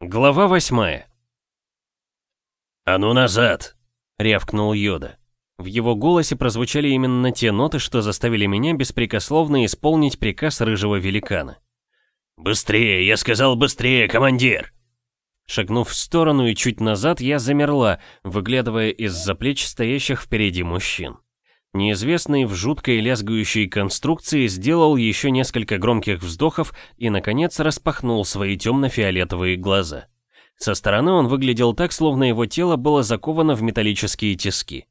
Глава восьмая. «А ну назад!» — рявкнул Йода. В его голосе прозвучали именно те ноты, что заставили меня беспрекословно исполнить приказ рыжего великана. «Быстрее! Я сказал быстрее, командир!» Шагнув в сторону и чуть назад, я замерла, выглядывая из-за плеч стоящих впереди мужчин. Неизвестный в жуткой лязгающей конструкции сделал еще несколько громких вздохов и, наконец, распахнул свои темно-фиолетовые глаза. Со стороны он выглядел так, словно его тело было заковано в металлические тиски.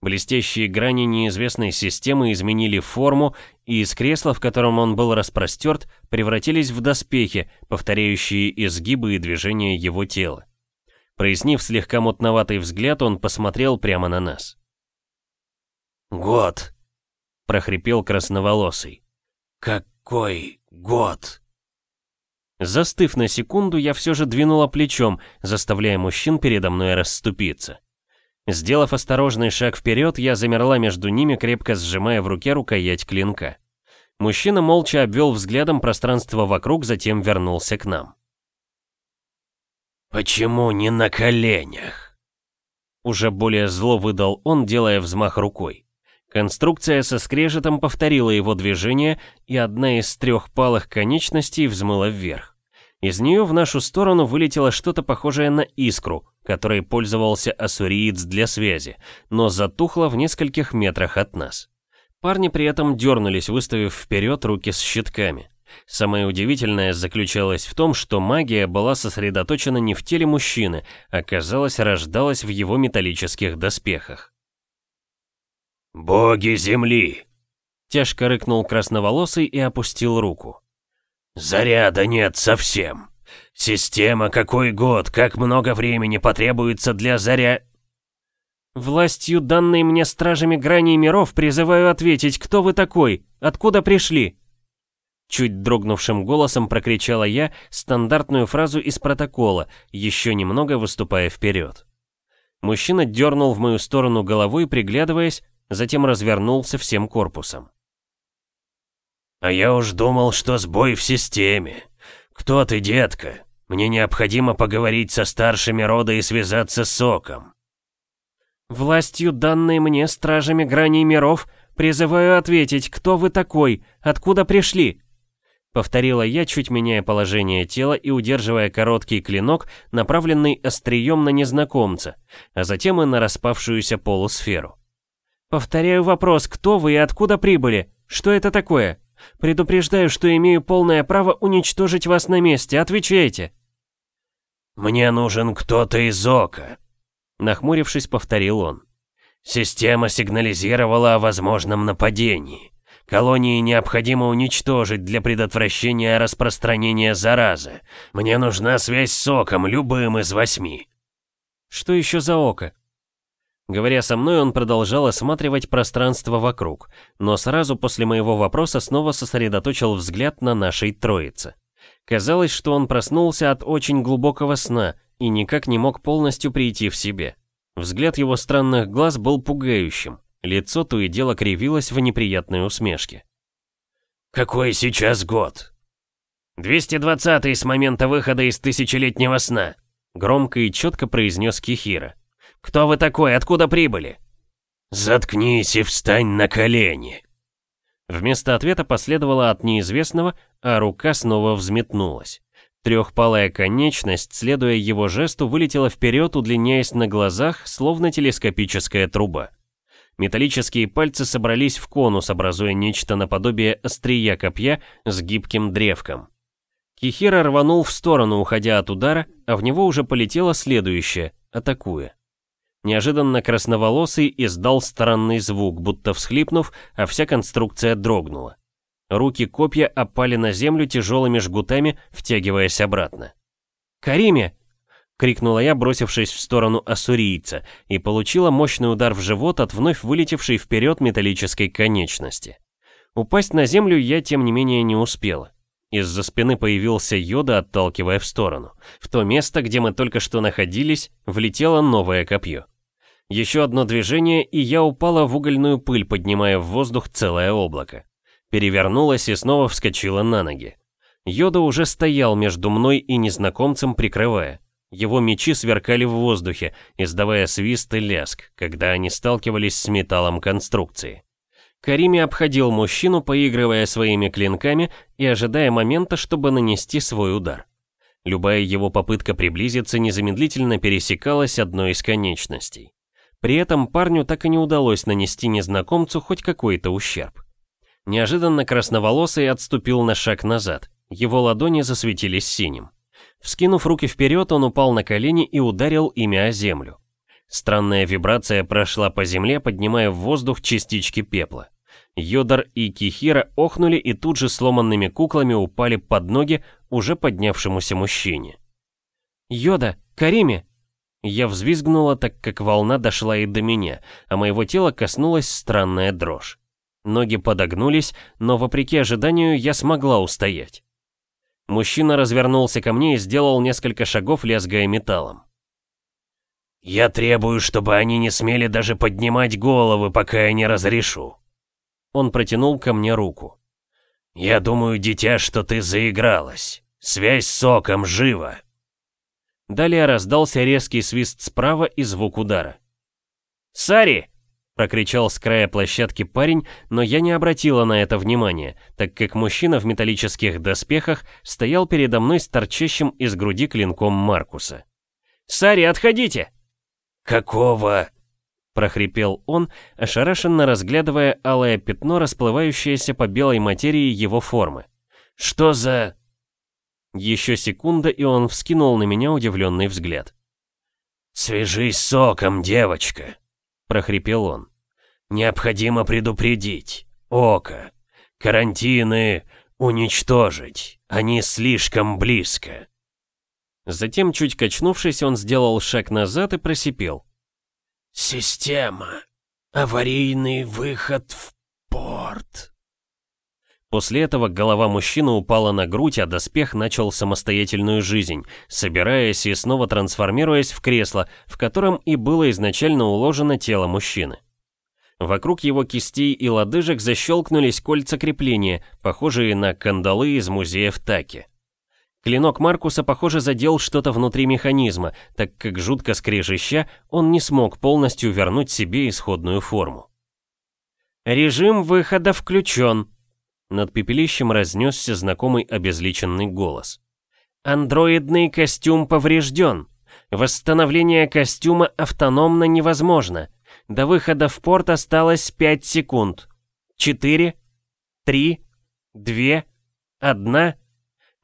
Блестящие грани неизвестной системы изменили форму, и из кресла, в котором он был распростерт, превратились в доспехи, повторяющие изгибы и движения его тела. Прояснив слегка мутноватый взгляд, он посмотрел прямо на нас. «Год!» — прохрипел красноволосый. «Какой год?» Застыв на секунду, я все же двинула плечом, заставляя мужчин передо мной расступиться. Сделав осторожный шаг вперед, я замерла между ними, крепко сжимая в руке рукоять клинка. Мужчина молча обвел взглядом пространство вокруг, затем вернулся к нам. «Почему не на коленях?» Уже более зло выдал он, делая взмах рукой. Конструкция со скрежетом повторила его движение, и одна из трех палых конечностей взмыла вверх. Из нее в нашу сторону вылетело что-то похожее на искру, которой пользовался ассуриец для связи, но затухло в нескольких метрах от нас. Парни при этом дернулись, выставив вперед руки с щитками. Самое удивительное заключалось в том, что магия была сосредоточена не в теле мужчины, а, казалось, рождалась в его металлических доспехах. «Боги земли!» Тяжко рыкнул красноволосый и опустил руку. «Заряда нет совсем. Система какой год, как много времени потребуется для заря...» «Властью, данной мне стражами граней миров, призываю ответить, кто вы такой? Откуда пришли?» Чуть дрогнувшим голосом прокричала я стандартную фразу из протокола, еще немного выступая вперед. Мужчина дернул в мою сторону головой, приглядываясь, затем развернулся всем корпусом. «А я уж думал, что сбой в системе. Кто ты, детка? Мне необходимо поговорить со старшими рода и связаться с Соком». «Властью, данной мне стражами граней миров, призываю ответить, кто вы такой, откуда пришли?» Повторила я, чуть меняя положение тела и удерживая короткий клинок, направленный острием на незнакомца, а затем и на распавшуюся полусферу. Повторяю вопрос, кто вы и откуда прибыли? Что это такое? Предупреждаю, что имею полное право уничтожить вас на месте. Отвечайте. Мне нужен кто-то из Ока. Нахмурившись, повторил он. Система сигнализировала о возможном нападении. Колонии необходимо уничтожить для предотвращения распространения заразы. Мне нужна связь с Оком, любым из восьми. Что еще за Око? Говоря со мной, он продолжал осматривать пространство вокруг, но сразу после моего вопроса снова сосредоточил взгляд на нашей троице. Казалось, что он проснулся от очень глубокого сна и никак не мог полностью прийти в себе. Взгляд его странных глаз был пугающим, лицо то и дело кривилось в неприятной усмешке. «Какой сейчас год?» «220-й с момента выхода из тысячелетнего сна», громко и четко произнес Кихира. Кто вы такой? Откуда прибыли?» «Заткнись и встань на колени!» Вместо ответа последовало от неизвестного, а рука снова взметнулась. Трехпалая конечность, следуя его жесту, вылетела вперед, удлиняясь на глазах, словно телескопическая труба. Металлические пальцы собрались в конус, образуя нечто наподобие острия копья с гибким древком. Кихира рванул в сторону, уходя от удара, а в него уже полетело следующее, атакуя. Неожиданно красноволосый издал странный звук, будто всхлипнув, а вся конструкция дрогнула. Руки копья опали на землю тяжелыми жгутами, втягиваясь обратно. «Кариме!» — крикнула я, бросившись в сторону ассурийца, и получила мощный удар в живот от вновь вылетевшей вперед металлической конечности. Упасть на землю я, тем не менее, не успела. Из-за спины появился Йода, отталкивая в сторону. В то место, где мы только что находились, влетело новое копье. Еще одно движение, и я упала в угольную пыль, поднимая в воздух целое облако. Перевернулась и снова вскочила на ноги. Йода уже стоял между мной и незнакомцем, прикрывая. Его мечи сверкали в воздухе, издавая свист и лязг, когда они сталкивались с металлом конструкции. Карими обходил мужчину, поигрывая своими клинками и ожидая момента, чтобы нанести свой удар. Любая его попытка приблизиться незамедлительно пересекалась одной из конечностей. При этом парню так и не удалось нанести незнакомцу хоть какой-то ущерб. Неожиданно красноволосый отступил на шаг назад, его ладони засветились синим. Вскинув руки вперед, он упал на колени и ударил ими о землю. Странная вибрация прошла по земле, поднимая в воздух частички пепла. Йодар и Кихира охнули и тут же сломанными куклами упали под ноги уже поднявшемуся мужчине. «Йода! Кариме!» Я взвизгнула, так как волна дошла и до меня, а моего тела коснулась странная дрожь. Ноги подогнулись, но вопреки ожиданию я смогла устоять. Мужчина развернулся ко мне и сделал несколько шагов, лязгая металлом. «Я требую, чтобы они не смели даже поднимать головы, пока я не разрешу». Он протянул ко мне руку. «Я думаю, дитя, что ты заигралась. Связь с соком жива». Далее раздался резкий свист справа и звук удара. «Сари!» Прокричал с края площадки парень, но я не обратила на это внимания, так как мужчина в металлических доспехах стоял передо мной с торчащим из груди клинком Маркуса. «Сари, отходите!» «Какого?» прохрипел он, ошарашенно разглядывая алое пятно, расплывающееся по белой материи его формы. «Что за...» Еще секунда, и он вскинул на меня удивленный взгляд. «Свяжись соком, девочка!» прохрипел он. «Необходимо предупредить. Око. Карантины уничтожить. Они слишком близко». Затем, чуть качнувшись, он сделал шаг назад и просипел. «Система. Аварийный выход в порт». После этого голова мужчины упала на грудь, а доспех начал самостоятельную жизнь, собираясь и снова трансформируясь в кресло, в котором и было изначально уложено тело мужчины. Вокруг его кистей и лодыжек защелкнулись кольца крепления, похожие на кандалы из музея в Таке. Клинок Маркуса, похоже, задел что-то внутри механизма, так как жутко скрежеща, он не смог полностью вернуть себе исходную форму. «Режим выхода включен», над пепелищем разнесся знакомый обезличенный голос. «Андроидный костюм поврежден. Восстановление костюма автономно невозможно. До выхода в порт осталось 5 секунд. 4, 3, 2, 1.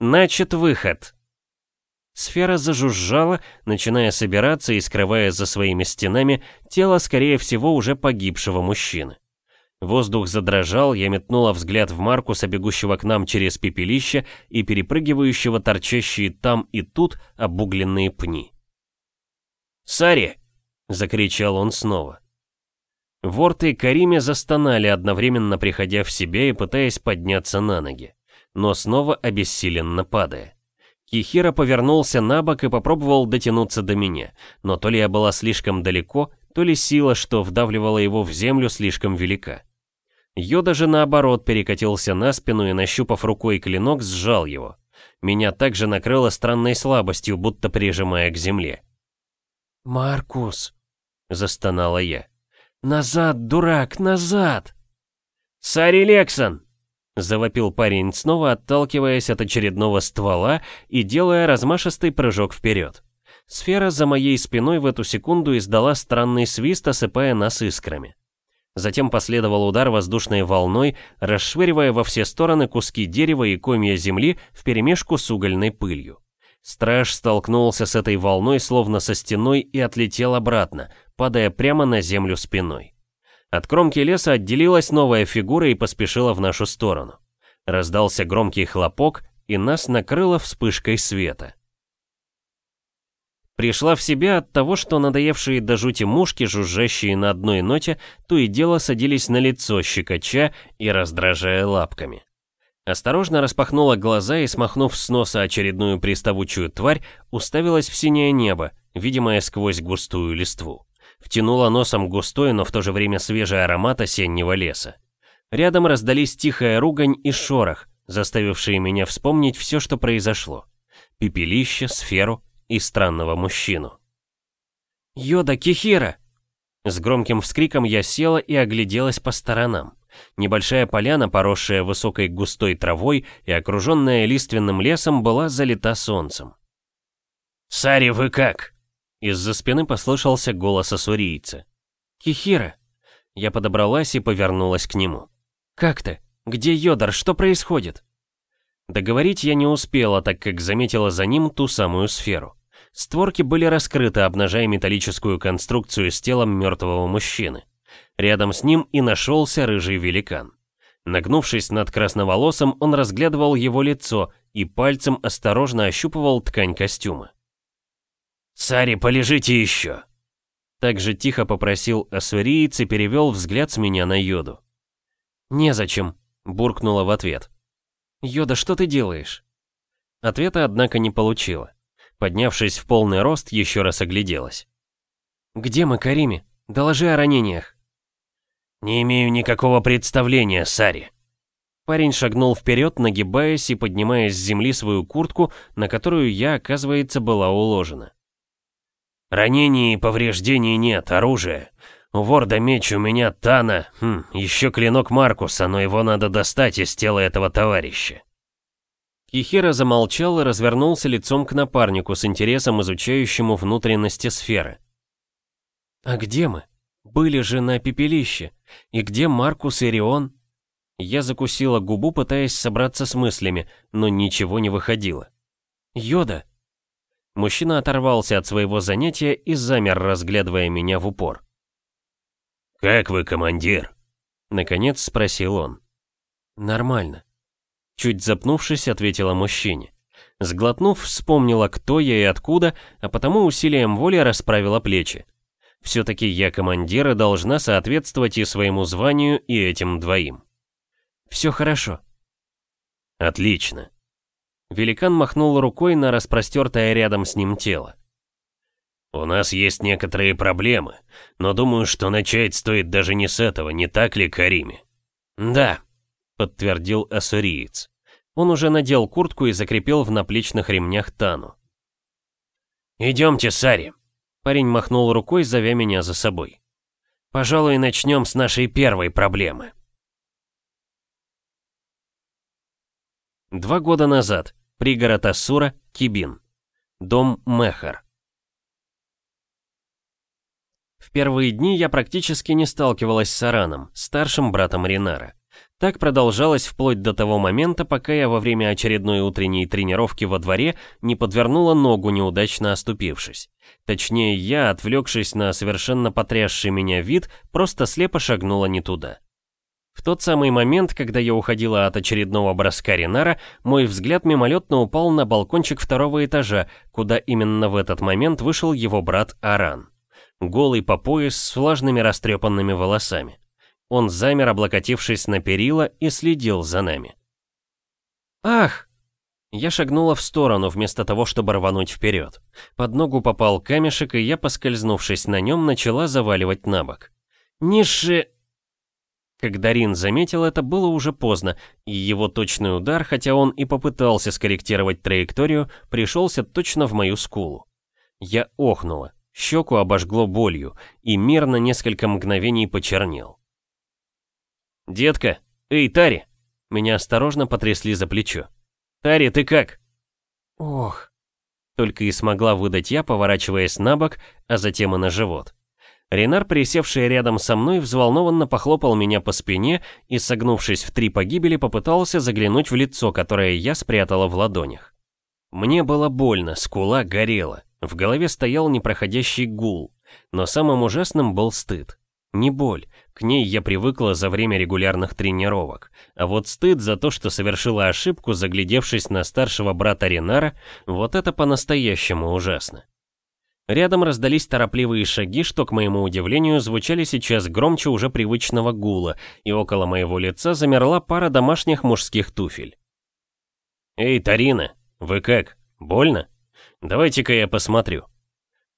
Начат выход». Сфера зажужжала, начиная собираться и скрывая за своими стенами тело, скорее всего, уже погибшего мужчины. Воздух задрожал, я метнула взгляд в Маркуса, бегущего к нам через пепелище и перепрыгивающего торчащие там и тут обугленные пни. «Сари!» — закричал он снова. Ворт и Кариме застонали, одновременно приходя в себя и пытаясь подняться на ноги, но снова обессиленно падая. Кихира повернулся на бок и попробовал дотянуться до меня, но то ли я была слишком далеко, то ли сила, что вдавливала его в землю, слишком велика. Йода же наоборот перекатился на спину и, нащупав рукой клинок, сжал его. Меня также накрыло странной слабостью, будто прижимая к земле. «Маркус!» — застонала я. «Назад, дурак, назад!» «Сари Лексон!» — завопил парень снова, отталкиваясь от очередного ствола и делая размашистый прыжок вперед. Сфера за моей спиной в эту секунду издала странный свист, осыпая нас искрами. Затем последовал удар воздушной волной, расшвыривая во все стороны куски дерева и комья земли вперемешку с угольной пылью. Страж столкнулся с этой волной словно со стеной и отлетел обратно, падая прямо на землю спиной. От кромки леса отделилась новая фигура и поспешила в нашу сторону. Раздался громкий хлопок, и нас накрыло вспышкой света. Пришла в себя от того, что надоевшие до жути мушки, жужжащие на одной ноте, то и дело садились на лицо, щекоча и раздражая лапками. Осторожно распахнула глаза и, смахнув с носа очередную приставучую тварь, уставилась в синее небо, видимое сквозь густую листву. Втянула носом густой, но в то же время свежий аромат осеннего леса. Рядом раздались тихая ругань и шорох, заставившие меня вспомнить все, что произошло. Пепелище, сферу и странного мужчину. «Йода, Кихира!» С громким вскриком я села и огляделась по сторонам. Небольшая поляна, поросшая высокой густой травой и окруженная лиственным лесом, была залита солнцем. «Сари, вы как?» Из-за спины послышался голос ассурийца. «Кихира!» Я подобралась и повернулась к нему. «Как ты? Где Йодар? Что происходит?» Договорить я не успела, так как заметила за ним ту самую сферу. Створки были раскрыты, обнажая металлическую конструкцию с телом мертвого мужчины. Рядом с ним и нашелся рыжий великан. Нагнувшись над красноволосым, он разглядывал его лицо и пальцем осторожно ощупывал ткань костюма. «Сари, полежите еще!» Так же тихо попросил ассуриец и перевел взгляд с меня на Йоду. «Незачем», — буркнула в ответ. «Йода, что ты делаешь?» Ответа, однако, не получила. Поднявшись в полный рост, еще раз огляделась. «Где мы, Кариме? Доложи о ранениях». «Не имею никакого представления, Сари». Парень шагнул вперед, нагибаясь и поднимая с земли свою куртку, на которую я, оказывается, была уложена. «Ранений и повреждений нет, оружия. У Ворда меч, у меня Тана, хм, еще клинок Маркуса, но его надо достать из тела этого товарища». Кихира замолчал и развернулся лицом к напарнику с интересом изучающему внутренности сферы. «А где мы? Были же на пепелище. И где Маркус и Рион?» Я закусила губу, пытаясь собраться с мыслями, но ничего не выходило. «Йода!» Мужчина оторвался от своего занятия и замер, разглядывая меня в упор. «Как вы, командир?» Наконец спросил он. «Нормально». Чуть запнувшись, ответила мужчине. Сглотнув, вспомнила, кто я и откуда, а потому усилием воли расправила плечи. Все-таки я командир и должна соответствовать и своему званию, и этим двоим. Все хорошо. Отлично. Великан махнул рукой на распростертое рядом с ним тело. «У нас есть некоторые проблемы, но думаю, что начать стоит даже не с этого, не так ли, Кариме?» «Да», — подтвердил ассуриец. Он уже надел куртку и закрепил в наплечных ремнях Тану. «Идемте, Сари», — парень махнул рукой, зовя меня за собой. «Пожалуй, начнем с нашей первой проблемы». Два года назад. Пригород Ассура, Кибин. Дом Мехар. В первые дни я практически не сталкивалась с Араном, старшим братом Ринара. Так продолжалось вплоть до того момента, пока я во время очередной утренней тренировки во дворе не подвернула ногу, неудачно оступившись. Точнее, я, отвлекшись на совершенно потрясший меня вид, просто слепо шагнула не туда. В тот самый момент, когда я уходила от очередного броска Ринара, мой взгляд мимолетно упал на балкончик второго этажа, куда именно в этот момент вышел его брат Аран голый по пояс с влажными растрепанными волосами. Он замер, облокотившись на перила, и следил за нами. «Ах!» Я шагнула в сторону, вместо того, чтобы рвануть вперед. Под ногу попал камешек, и я, поскользнувшись на нем, начала заваливать на бок. «Ниши...» Когда Рин заметил это, было уже поздно, и его точный удар, хотя он и попытался скорректировать траекторию, пришелся точно в мою скулу. Я охнула. Щеку обожгло болью, и мир на несколько мгновений почернел. «Детка! Эй, Тари!» Меня осторожно потрясли за плечо. «Тари, ты как?» «Ох!» Только и смогла выдать я, поворачиваясь на бок, а затем и на живот. Ренар, присевший рядом со мной, взволнованно похлопал меня по спине и, согнувшись в три погибели, попытался заглянуть в лицо, которое я спрятала в ладонях. Мне было больно, скула горела. В голове стоял непроходящий гул, но самым ужасным был стыд. Не боль, к ней я привыкла за время регулярных тренировок, а вот стыд за то, что совершила ошибку, заглядевшись на старшего брата Ренара, вот это по-настоящему ужасно. Рядом раздались торопливые шаги, что, к моему удивлению, звучали сейчас громче уже привычного гула, и около моего лица замерла пара домашних мужских туфель. «Эй, Тарина, вы как, больно?» Давайте-ка я посмотрю».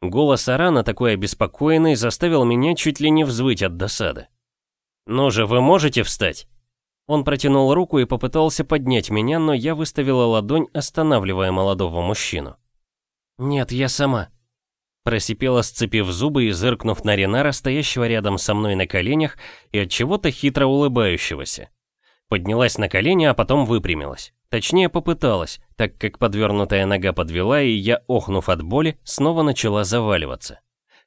Голос Арана, такой обеспокоенный, заставил меня чуть ли не взвыть от досады. «Ну же, вы можете встать?» Он протянул руку и попытался поднять меня, но я выставила ладонь, останавливая молодого мужчину. «Нет, я сама», Просипела, сцепив зубы и зыркнув на Ренара, стоящего рядом со мной на коленях и от чего-то хитро улыбающегося. Поднялась на колени, а потом выпрямилась. Точнее, попыталась, так как подвернутая нога подвела, и я, охнув от боли, снова начала заваливаться.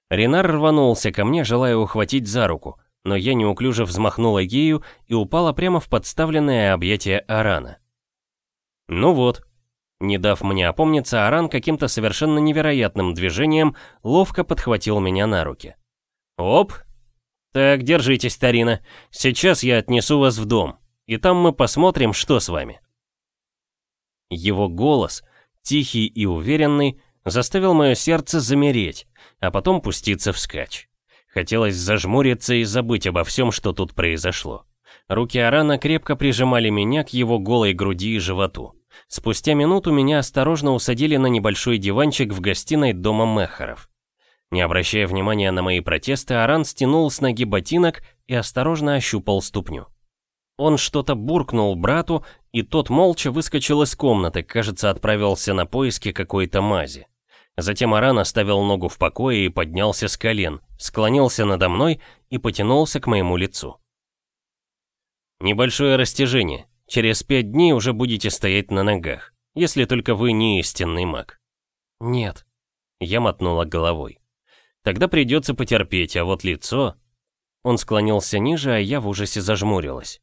Ренар рванулся ко мне, желая ухватить за руку, но я неуклюже взмахнула ею и упала прямо в подставленное объятие Арана. Ну вот, не дав мне опомниться, Аран каким-то совершенно невероятным движением ловко подхватил меня на руки. «Оп! Так, держитесь, Тарина. Сейчас я отнесу вас в дом, и там мы посмотрим, что с вами». Его голос, тихий и уверенный, заставил мое сердце замереть, а потом пуститься вскачь. Хотелось зажмуриться и забыть обо всем, что тут произошло. Руки Арана крепко прижимали меня к его голой груди и животу. Спустя минуту меня осторожно усадили на небольшой диванчик в гостиной дома Мехаров. Не обращая внимания на мои протесты, Аран стянул с ноги ботинок и осторожно ощупал ступню. Он что-то буркнул брату, и тот молча выскочил из комнаты, кажется, отправился на поиски какой-то мази. Затем Аран оставил ногу в покое и поднялся с колен, склонился надо мной и потянулся к моему лицу. Небольшое растяжение, Через пять дней уже будете стоять на ногах, если только вы не истинный маг. Нет. Я мотнула головой. Тогда придется потерпеть, а вот лицо... Он склонился ниже, а я в ужасе зажмурилась.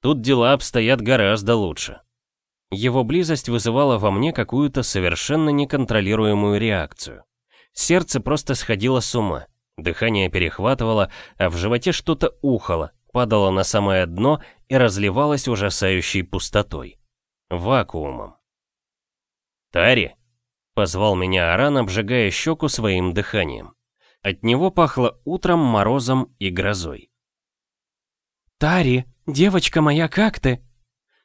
Тут дела обстоят гораздо лучше. Его близость вызывала во мне какую-то совершенно неконтролируемую реакцию. Сердце просто сходило с ума, дыхание перехватывало, а в животе что-то ухало, падало на самое дно и разливалось ужасающей пустотой. Вакуумом. «Тари!» — позвал меня Аран, обжигая щеку своим дыханием. От него пахло утром, морозом и грозой. «Тари, девочка моя, как ты?»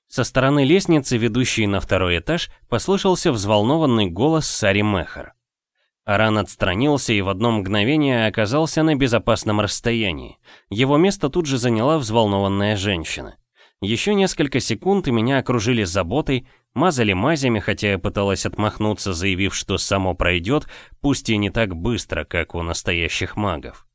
Со стороны лестницы, ведущей на второй этаж, послышался взволнованный голос Сари Мехар. Аран отстранился и в одно мгновение оказался на безопасном расстоянии. Его место тут же заняла взволнованная женщина. Еще несколько секунд и меня окружили заботой, мазали мазями, хотя я пыталась отмахнуться, заявив, что само пройдет, пусть и не так быстро, как у настоящих магов.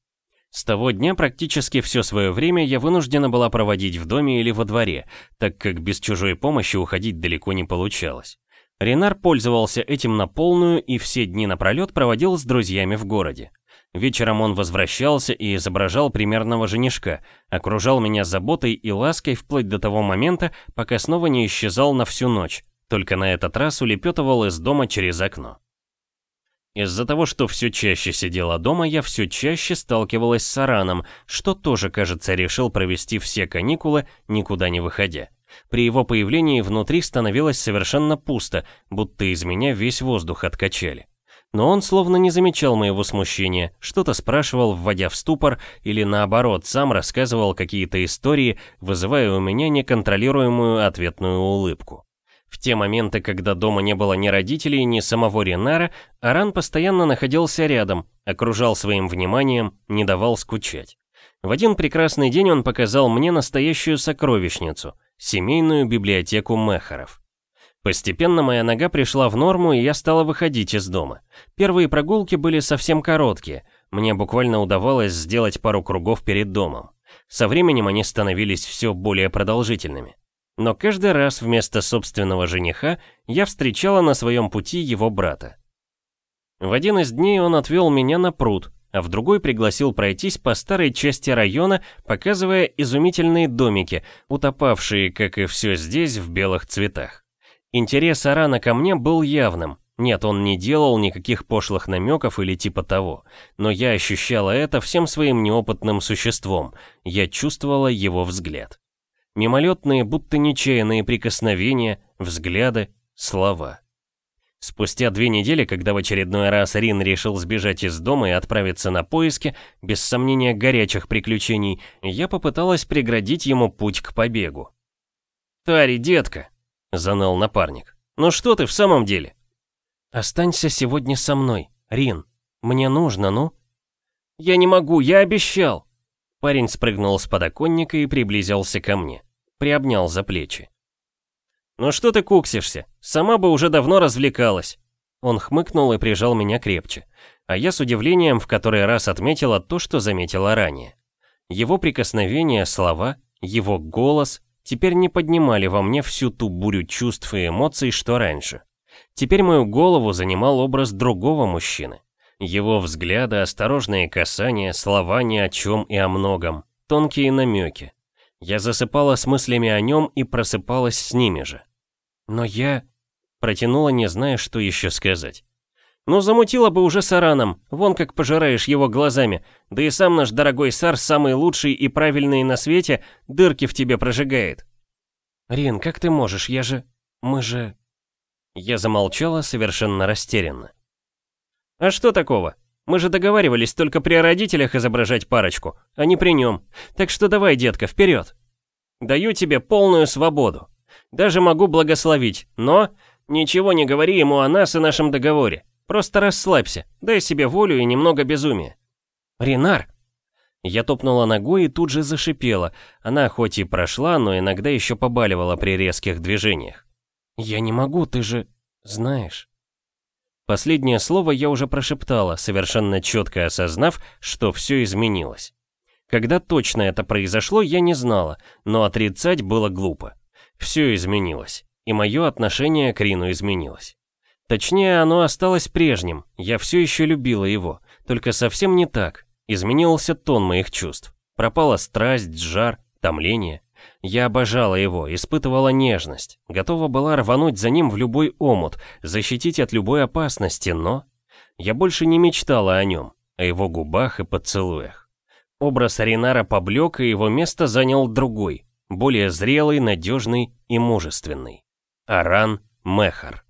С того дня практически все свое время я вынуждена была проводить в доме или во дворе, так как без чужой помощи уходить далеко не получалось. Ренар пользовался этим на полную и все дни напролет проводил с друзьями в городе. Вечером он возвращался и изображал примерного женишка, окружал меня заботой и лаской вплоть до того момента, пока снова не исчезал на всю ночь, только на этот раз улепетывал из дома через окно. Из-за того, что все чаще сидела дома, я все чаще сталкивалась с Араном, что тоже, кажется, решил провести все каникулы, никуда не выходя. При его появлении внутри становилось совершенно пусто, будто из меня весь воздух откачали. Но он словно не замечал моего смущения, что-то спрашивал, вводя в ступор, или наоборот, сам рассказывал какие-то истории, вызывая у меня неконтролируемую ответную улыбку. В те моменты, когда дома не было ни родителей, ни самого Ренара, Аран постоянно находился рядом, окружал своим вниманием, не давал скучать. В один прекрасный день он показал мне настоящую сокровищницу — семейную библиотеку Мехаров. Постепенно моя нога пришла в норму, и я стала выходить из дома. Первые прогулки были совсем короткие, мне буквально удавалось сделать пару кругов перед домом. Со временем они становились все более продолжительными. Но каждый раз вместо собственного жениха я встречала на своем пути его брата. В один из дней он отвел меня на пруд, а в другой пригласил пройтись по старой части района, показывая изумительные домики, утопавшие, как и все здесь, в белых цветах. Интерес Арана ко мне был явным. Нет, он не делал никаких пошлых намеков или типа того, но я ощущала это всем своим неопытным существом, я чувствовала его взгляд. Мимолетные, будто нечаянные прикосновения, взгляды, слова. Спустя две недели, когда в очередной раз Рин решил сбежать из дома и отправиться на поиски, без сомнения горячих приключений, я попыталась преградить ему путь к побегу. «Тари, детка!» — заныл напарник. «Ну что ты в самом деле?» «Останься сегодня со мной, Рин. Мне нужно, ну?» «Я не могу, я обещал!» Парень спрыгнул с подоконника и приблизился ко мне. Приобнял за плечи. «Ну что ты куксишься? Сама бы уже давно развлекалась!» Он хмыкнул и прижал меня крепче, а я с удивлением в который раз отметила то, что заметила ранее. Его прикосновения, слова, его голос теперь не поднимали во мне всю ту бурю чувств и эмоций, что раньше. Теперь мою голову занимал образ другого мужчины. Его взгляды, осторожные касания, слова ни о чем и о многом, тонкие намеки. Я засыпала с мыслями о нем и просыпалась с ними же. Но я... Протянула, не зная, что еще сказать. Ну, замутила бы уже сараном, вон как пожираешь его глазами, да и сам наш дорогой сар, самый лучший и правильный на свете, дырки в тебе прожигает. Рин, как ты можешь, я же... мы же... Я замолчала совершенно растерянно. А что такого? Мы же договаривались только при родителях изображать парочку, а не при нем. Так что давай, детка, вперед. Даю тебе полную свободу. Даже могу благословить, но ничего не говори ему о нас и нашем договоре. Просто расслабься, дай себе волю и немного безумия. Ренар! Я топнула ногой и тут же зашипела. Она хоть и прошла, но иногда еще побаливала при резких движениях. Я не могу, ты же знаешь. Последнее слово я уже прошептала, совершенно четко осознав, что все изменилось. Когда точно это произошло, я не знала, но отрицать было глупо. Все изменилось, и мое отношение к Рину изменилось. Точнее, оно осталось прежним, я все еще любила его, только совсем не так. Изменился тон моих чувств. Пропала страсть, жар, томление. Я обожала его, испытывала нежность, готова была рвануть за ним в любой омут, защитить от любой опасности, но... Я больше не мечтала о нем, о его губах и поцелуях. Образ Аринара поблек, и его место занял другой, более зрелый, надежный и мужественный. Аран Мехар.